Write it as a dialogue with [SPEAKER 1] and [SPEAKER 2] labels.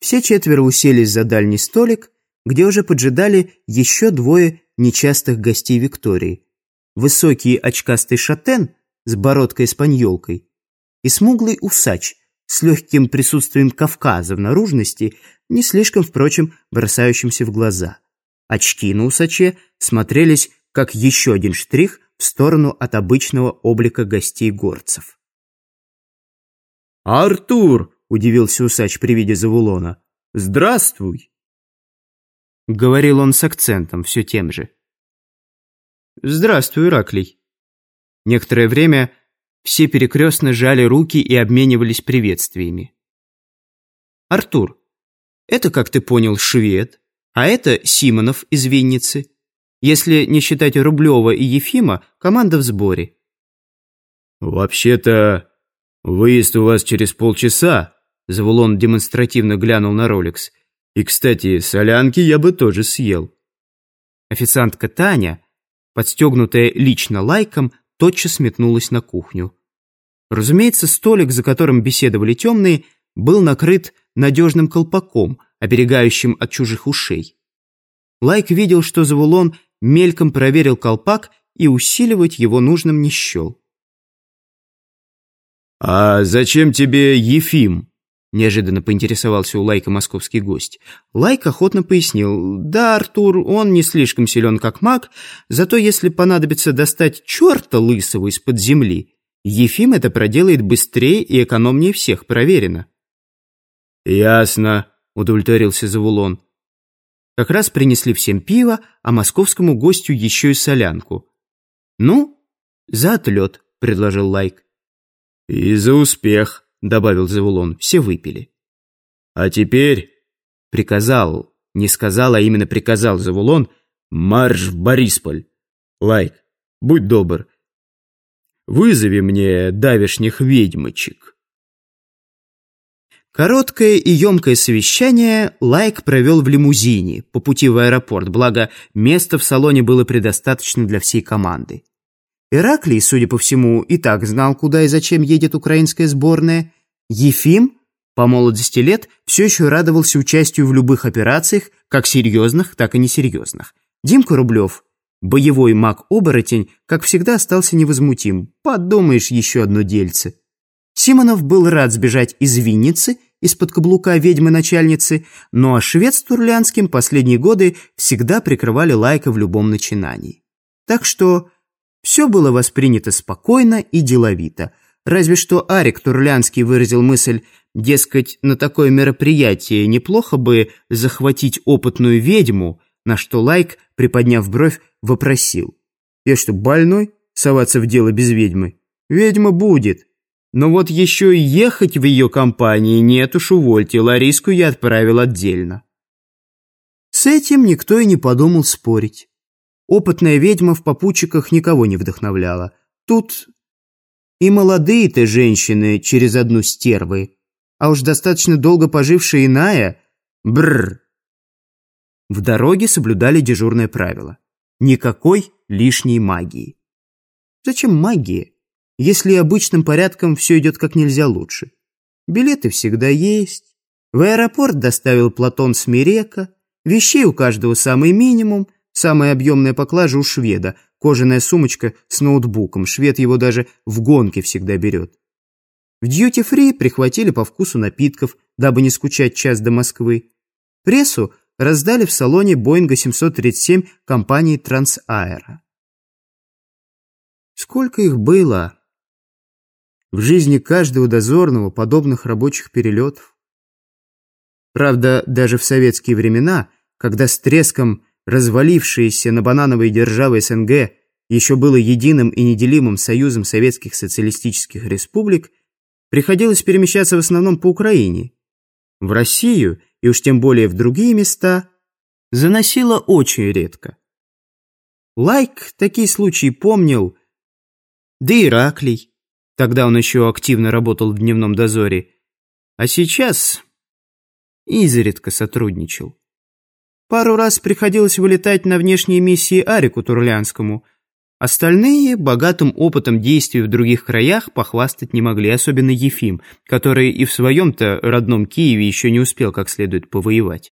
[SPEAKER 1] Все четверо уселись за дальний столик, где уже поджидали еще двое нечастых гостей Виктории. Высокий очкастый шатен с бородкой-испаньолкой и смуглый усач с легким присутствием Кавказа в наружности, не слишком, впрочем, бросающимся в глаза. Очки на усаче смотрелись как еще один штрих в сторону от обычного облика гостей горцев.
[SPEAKER 2] «Артур!» — удивился усач при виде Завулона. «Здравствуй!»
[SPEAKER 1] Говорил он с акцентом, все тем же.
[SPEAKER 2] «Здравствуй, Ираклий!»
[SPEAKER 1] Некоторое время все перекрестно жали руки и обменивались приветствиями. «Артур, это, как ты понял, швед, а это Симонов из Винницы. Если не считать Рублева и Ефима, команда в сборе».
[SPEAKER 2] «Вообще-то, выезд у вас через полчаса», Завулон демонстративно глянул на Ролекс. «И, кстати, солянки я бы тоже съел».
[SPEAKER 1] Официантка Таня, подстегнутая лично лайком, тотчас метнулась на кухню. Разумеется, столик, за которым беседовали темные, был накрыт надежным колпаком, оберегающим от чужих ушей. Лайк видел, что Завулон мельком проверил колпак и усиливать его нужным не счел.
[SPEAKER 2] «А зачем тебе Ефим?»
[SPEAKER 1] Неожиданно поинтересовался у Лайка московский гость. Лайк охотно пояснил. «Да, Артур, он не слишком силен, как маг, зато если понадобится достать черта лысого из-под земли, Ефим это проделает быстрее и экономнее всех, проверено».
[SPEAKER 2] «Ясно», — удовлетворился Завулон.
[SPEAKER 1] Как раз принесли всем пиво, а московскому гостю еще и солянку. «Ну, за отлет», — предложил Лайк.
[SPEAKER 2] «И за успех», — добавил Завулон. Все выпили. «А теперь...» — приказал, не сказал, а именно приказал Завулон, «марш в Борисполь. Лайк, будь добр, вызови мне давешних ведьмочек».
[SPEAKER 1] Короткое и емкое совещание Лайк провел в лимузине по пути в аэропорт, благо места в салоне было предостаточно для всей команды. Ираклий, судя по всему, и так знал, куда и зачем едет украинская сборная. Ефим, по молодости лет, все еще радовался участию в любых операциях, как серьезных, так и несерьезных. Димка Рублев, боевой маг-оборотень, как всегда остался невозмутим. Подумаешь, еще одно дельце. Симонов был рад сбежать из Винницы, из-под каблука ведьмы-начальницы, но а швед с Турлянским последние годы всегда прикрывали лайка в любом начинании. Так что все было воспринято спокойно и деловито. Разве что Арик Турлянский выразил мысль, дескать, на такое мероприятие неплохо бы захватить опытную ведьму, на что Лайк, приподняв бровь, вопросил. «Я что, больной? Соваться в дело без ведьмы? Ведьма будет. Но вот еще и ехать в ее компании нет уж, увольте, Лариску я отправил отдельно». С этим никто и не подумал спорить. Опытная ведьма в попутчиках никого не вдохновляла. Тут и молодые-то женщины через одну стервы, а уж достаточно долго пожившая иная — бррр. В дороге соблюдали дежурное правило. Никакой лишней магии. Зачем магия, если обычным порядком все идет как нельзя лучше? Билеты всегда есть. В аэропорт доставил Платон Смирека, вещей у каждого самый минимум — Самая объемная поклажа у шведа, кожаная сумочка с ноутбуком, швед его даже в гонке всегда берет. В дьюти-фри прихватили по вкусу напитков, дабы не скучать час до Москвы. Прессу раздали в салоне Боинга 737 компании Трансаэро. Сколько их было? В жизни каждого дозорного подобных рабочих перелетов. Правда, даже в советские времена, когда с треском развалившееся на банановой державы СНГ еще было единым и неделимым союзом советских социалистических республик, приходилось перемещаться в основном по Украине. В Россию, и уж тем более в другие места, заносило очень редко. Лайк такие случаи помнил, да и Ираклий, тогда он еще активно работал в дневном дозоре, а сейчас изредка сотрудничал. Пару раз приходилось вылетать на внешние миссии Арику Турлянскому, Остальные богатым опытом действий в других краях похвастать не могли, особенно Ефим, который и в своем-то родном Киеве еще не успел как следует повоевать.